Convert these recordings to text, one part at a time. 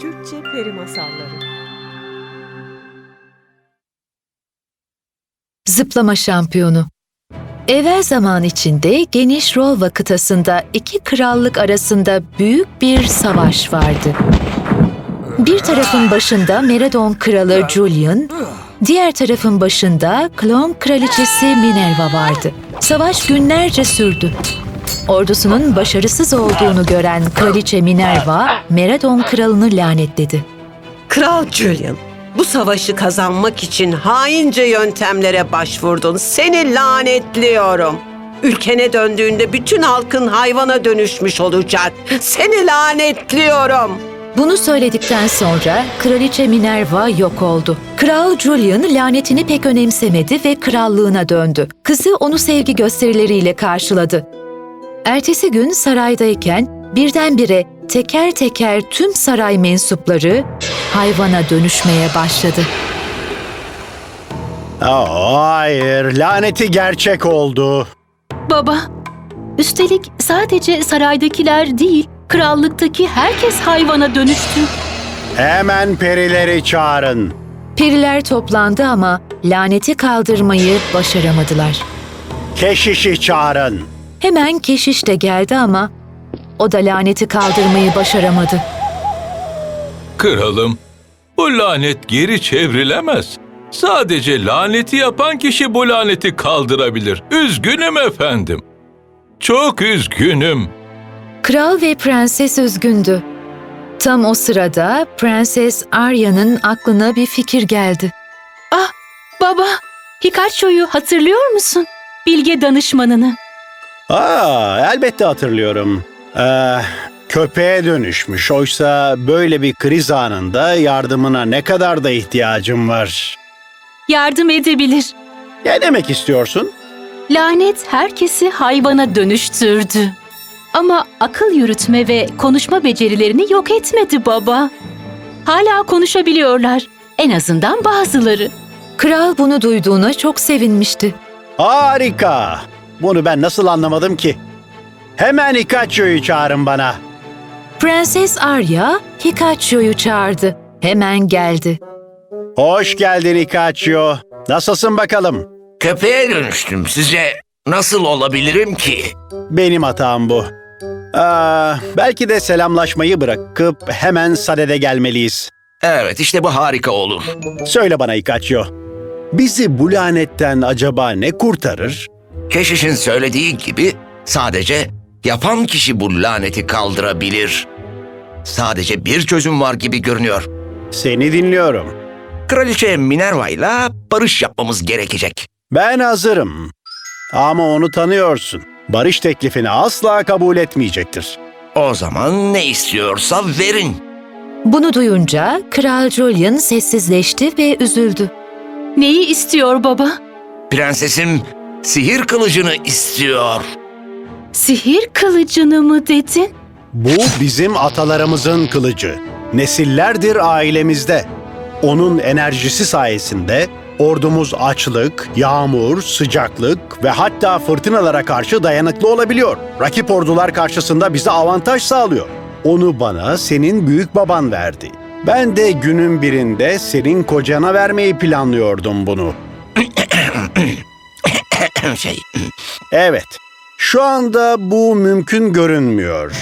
Türkçe Peri Masalları Zıplama şampiyonu. Evvel zaman içinde geniş Rolva kıtasında iki krallık arasında büyük bir savaş vardı. Bir tarafın başında Meredon kralı Julian, diğer tarafın başında Klon kraliçesi Minerva vardı. Savaş günlerce sürdü. Ordusunun başarısız olduğunu gören kraliçe Minerva, Meredon kralını lanetledi. Kral Julian, bu savaşı kazanmak için haince yöntemlere başvurdun. Seni lanetliyorum. Ülkene döndüğünde bütün halkın hayvana dönüşmüş olacak. Seni lanetliyorum. Bunu söyledikten sonra kraliçe Minerva yok oldu. Kral Julian lanetini pek önemsemedi ve krallığına döndü. Kızı onu sevgi gösterileriyle karşıladı. Ertesi gün saraydayken birdenbire teker teker tüm saray mensupları hayvana dönüşmeye başladı. Aa, hayır, laneti gerçek oldu. Baba, üstelik sadece saraydakiler değil, krallıktaki herkes hayvana dönüştü. Hemen perileri çağırın. Periler toplandı ama laneti kaldırmayı başaramadılar. Keşişi çağırın. Hemen keşiş de geldi ama o da laneti kaldırmayı başaramadı. Kralım, bu lanet geri çevrilemez. Sadece laneti yapan kişi bu laneti kaldırabilir. Üzgünüm efendim. Çok üzgünüm. Kral ve prenses üzgündü. Tam o sırada Prenses Arya'nın aklına bir fikir geldi. Ah, baba, Hikacho'yu hatırlıyor musun? Bilge danışmanını. Aa, elbette hatırlıyorum. Ee, köpeğe dönüşmüş. Oysa böyle bir kriz anında yardımına ne kadar da ihtiyacım var. Yardım edebilir. Ne demek istiyorsun? Lanet herkesi hayvana dönüştürdü. Ama akıl yürütme ve konuşma becerilerini yok etmedi baba. Hala konuşabiliyorlar. En azından bazıları. Kral bunu duyduğuna çok sevinmişti. Harika. Bunu ben nasıl anlamadım ki? Hemen Ikacho'yu çağırın bana. Prenses Arya Hikacho'yu çağırdı. Hemen geldi. Hoş geldin Ikacho. Nasılsın bakalım? Köpeğe dönüştüm. Size nasıl olabilirim ki? Benim hatam bu. Aa, belki de selamlaşmayı bırakıp hemen sadede gelmeliyiz. Evet işte bu harika olur. Söyle bana Ikacho. Bizi bu lanetten acaba ne kurtarır? Keşişin söylediği gibi sadece yapan kişi bu laneti kaldırabilir. Sadece bir çözüm var gibi görünüyor. Seni dinliyorum. Kraliçe Minerva ile barış yapmamız gerekecek. Ben hazırım. Ama onu tanıyorsun. Barış teklifini asla kabul etmeyecektir. O zaman ne istiyorsa verin. Bunu duyunca Kral Julian sessizleşti ve üzüldü. Neyi istiyor baba? Prensesim sihir kılıcını istiyor. Sihir kılıcını mı dedin? Bu bizim atalarımızın kılıcı. Nesillerdir ailemizde. Onun enerjisi sayesinde ordumuz açlık, yağmur, sıcaklık ve hatta fırtınalara karşı dayanıklı olabiliyor. Rakip ordular karşısında bize avantaj sağlıyor. Onu bana senin büyük baban verdi. Ben de günün birinde senin kocana vermeyi planlıyordum bunu. şey, Evet, şu anda bu mümkün görünmüyor.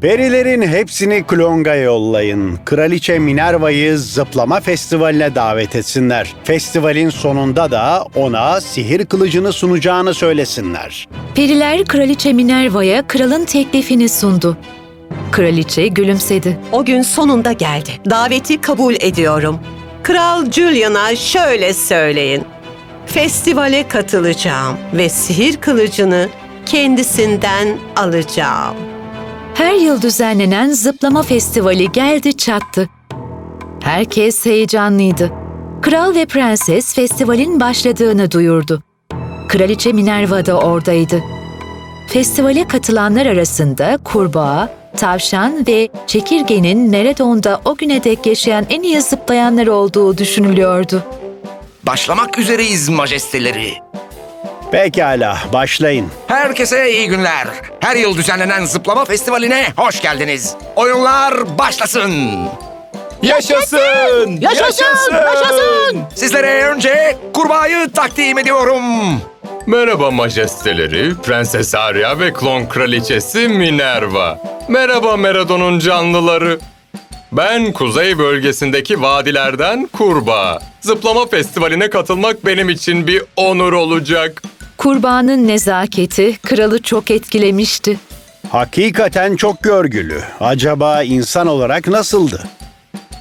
Perilerin hepsini Klong'a yollayın. Kraliçe Minerva'yı zıplama festivaline davet etsinler. Festivalin sonunda da ona sihir kılıcını sunacağını söylesinler. Periler Kraliçe Minerva'ya kralın teklifini sundu. Kraliçe gülümsedi. O gün sonunda geldi. Daveti kabul ediyorum. Kral Julian'a şöyle söyleyin. Festivale katılacağım ve sihir kılıcını kendisinden alacağım. Her yıl düzenlenen zıplama festivali geldi çattı. Herkes heyecanlıydı. Kral ve prenses festivalin başladığını duyurdu. Kraliçe Minerva da oradaydı. Festivale katılanlar arasında kurbağa, tavşan ve çekirgenin Meredon'da o güne dek yaşayan en iyi zıplayanlar olduğu düşünülüyordu. Başlamak üzereyiz majesteleri. Pekala, başlayın. Herkese iyi günler. Her yıl düzenlenen zıplama festivaline hoş geldiniz. Oyunlar başlasın. Yaşasın! Yaşasın! Yaşasın! Sizlere önce kurbağayı takdim ediyorum. Merhaba majesteleri, Prenses Arya ve klon kraliçesi Minerva. Merhaba Meradon'un canlıları. Ben kuzey bölgesindeki vadilerden Kurbağa. Zıplama festivaline katılmak benim için bir onur olacak. Kurbağanın nezaketi kralı çok etkilemişti. Hakikaten çok görgülü. Acaba insan olarak nasıldı?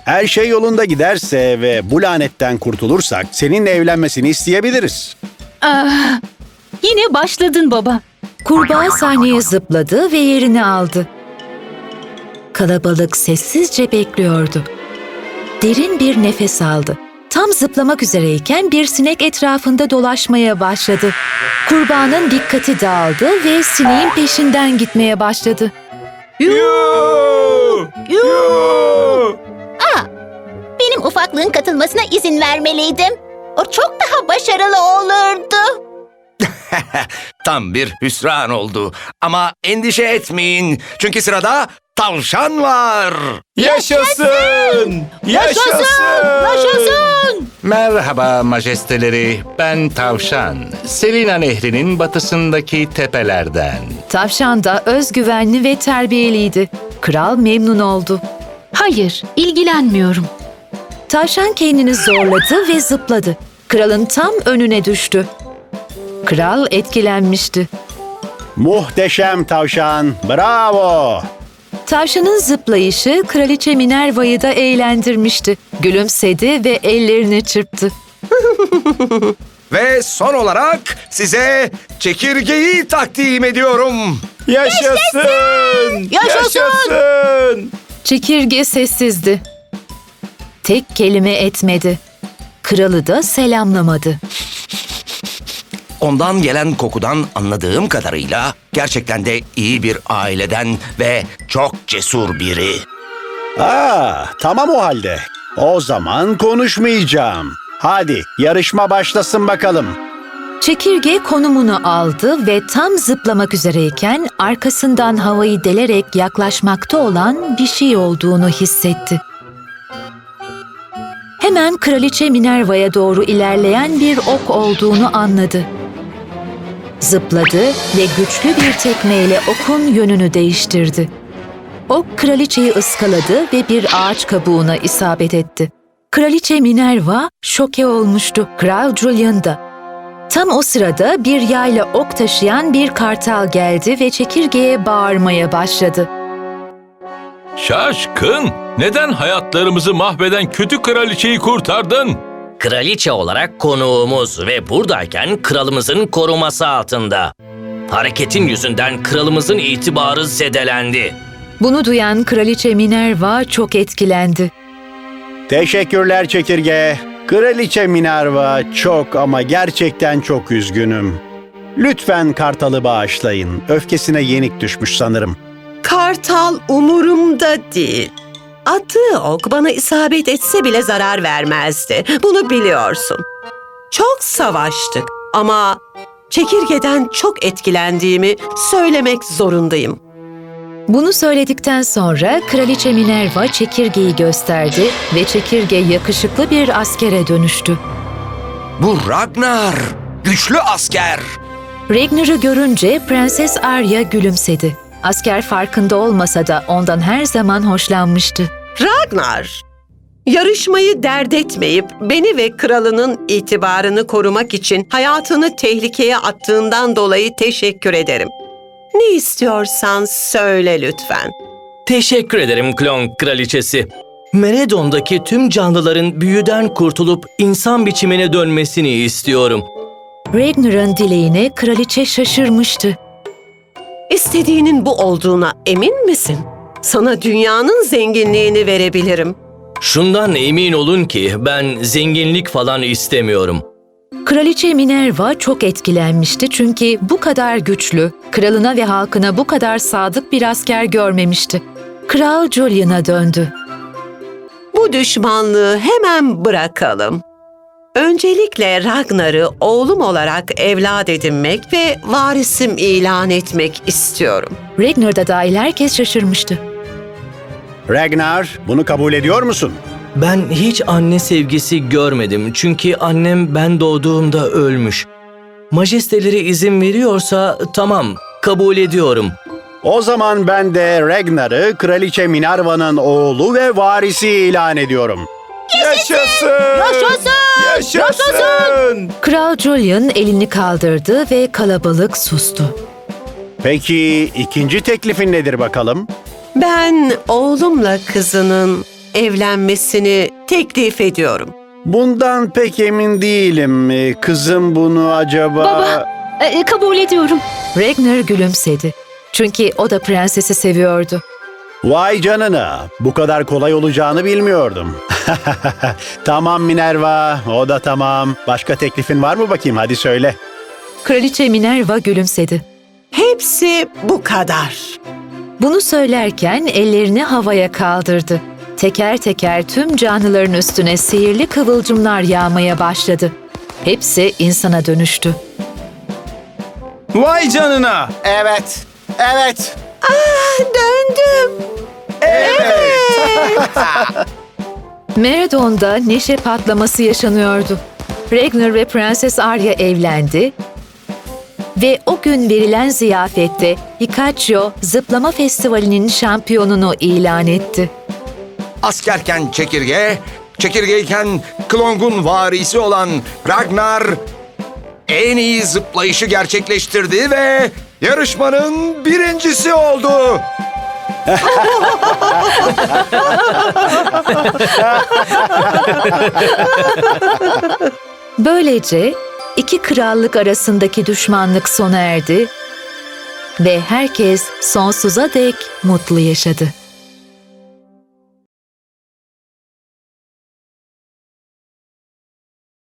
Her şey yolunda giderse ve bu lanetten kurtulursak seninle evlenmesini isteyebiliriz. Yine başladın baba. Kurbağa sahneye zıpladı ve yerini aldı. Kalabalık sessizce bekliyordu. Derin bir nefes aldı. Tam zıplamak üzereyken bir sinek etrafında dolaşmaya başladı. Kurbağanın dikkati dağıldı ve sineğin peşinden gitmeye başladı. Benim ufaklığın katılmasına izin vermeliydim. O çok daha başarılı olurdu. Tam bir hüsran oldu. Ama endişe etmeyin. Çünkü sırada tavşan var. Yaşasın! Yaşasın! Merhaba majesteleri, ben Tavşan. Selina Nehri'nin batısındaki tepelerden. Tavşan da özgüvenli ve terbiyeliydi. Kral memnun oldu. Hayır, ilgilenmiyorum. Tavşan kendini zorladı ve zıpladı. Kralın tam önüne düştü. Kral etkilenmişti. Muhteşem tavşan, bravo! Tavşanın zıplayışı kraliçe Minerva'yı da eğlendirmişti. Gülümsedi ve ellerini çırptı. Ve son olarak size çekirgeyi takdim ediyorum. Yaşasın! Yaşasın! Çekirge sessizdi. Tek kelime etmedi. Kralı da selamlamadı. Ondan gelen kokudan anladığım kadarıyla gerçekten de iyi bir aileden ve çok cesur biri. Aa, tamam o halde. O zaman konuşmayacağım. Hadi yarışma başlasın bakalım. Çekirge konumunu aldı ve tam zıplamak üzereyken arkasından havayı delerek yaklaşmakta olan bir şey olduğunu hissetti. Hemen kraliçe Minerva'ya doğru ilerleyen bir ok olduğunu anladı. Zıpladı ve güçlü bir tekmeyle okun yönünü değiştirdi. Ok kraliçeyi ıskaladı ve bir ağaç kabuğuna isabet etti. Kraliçe Minerva şoke olmuştu. Kral Julian da. Tam o sırada bir yayla ok taşıyan bir kartal geldi ve çekirgeye bağırmaya başladı. Şaşkın! Neden hayatlarımızı mahveden kötü kraliçeyi kurtardın? Kraliçe olarak konuğumuz ve buradayken kralımızın koruması altında. Hareketin yüzünden kralımızın itibarı zedelendi. Bunu duyan kraliçe Minerva çok etkilendi. Teşekkürler çekirge. Kraliçe Minerva çok ama gerçekten çok üzgünüm. Lütfen kartalı bağışlayın. Öfkesine yenik düşmüş sanırım. Kartal umurumda değil. Attığı ok bana isabet etse bile zarar vermezdi. Bunu biliyorsun. Çok savaştık ama çekirgeden çok etkilendiğimi söylemek zorundayım. Bunu söyledikten sonra kraliçe Minerva çekirgeyi gösterdi ve çekirge yakışıklı bir askere dönüştü. Bu Ragnar, güçlü asker. Ragnar'ı görünce Prenses Arya gülümsedi. Asker farkında olmasa da ondan her zaman hoşlanmıştı. Ragnar, yarışmayı dert etmeyip beni ve kralının itibarını korumak için hayatını tehlikeye attığından dolayı teşekkür ederim. Ne istiyorsan söyle lütfen. Teşekkür ederim klon kraliçesi. Meredon'daki tüm canlıların büyüden kurtulup insan biçimine dönmesini istiyorum. Ragnar'ın dileğine kraliçe şaşırmıştı. İstediğinin bu olduğuna emin misin? Sana dünyanın zenginliğini verebilirim. Şundan emin olun ki ben zenginlik falan istemiyorum. Kraliçe Minerva çok etkilenmişti çünkü bu kadar güçlü, kralına ve halkına bu kadar sadık bir asker görmemişti. Kral Julian'a döndü. Bu düşmanlığı hemen bırakalım. Öncelikle Ragnar'ı oğlum olarak evlat edinmek ve varisim ilan etmek istiyorum. Ragnar da dahil herkes şaşırmıştı. Ragnar, bunu kabul ediyor musun? Ben hiç anne sevgisi görmedim çünkü annem ben doğduğumda ölmüş. Majesteleri izin veriyorsa tamam, kabul ediyorum. O zaman ben de Ragnar'ı Kraliçe Minerva'nın oğlu ve varisi ilan ediyorum. Yaşasın! Yaşasın! Kral Julian elini kaldırdı ve kalabalık sustu. Peki ikinci teklifin nedir bakalım? Ben oğlumla kızının evlenmesini teklif ediyorum. Bundan pek emin değilim. Ee, Kızım bunu acaba... Baba. E, kabul ediyorum. Ragnar gülümsedi. Çünkü o da prensesi seviyordu. Vay canına, bu kadar kolay olacağını bilmiyordum. tamam Minerva, o da tamam. Başka teklifin var mı bakayım hadi söyle. Kraliçe Minerva gülümsedi. Hepsi bu kadar. Bunu söylerken ellerini havaya kaldırdı. Teker teker tüm canlıların üstüne sihirli kıvılcımlar yağmaya başladı. Hepsi insana dönüştü. Vay canına. Evet. Evet. Döndüm. Meridon'da neşe patlaması yaşanıyordu. Ragnar ve Prenses Arya evlendi ve o gün verilen ziyafette Hikacho zıplama festivalinin şampiyonunu ilan etti. Askerken çekirge, çekirgeyken Klong'un varisi olan Ragnar en iyi zıplayışı gerçekleştirdi ve yarışmanın birincisi oldu. Böylece iki krallık arasındaki düşmanlık sona erdi ve herkes sonsuza dek mutlu yaşadı.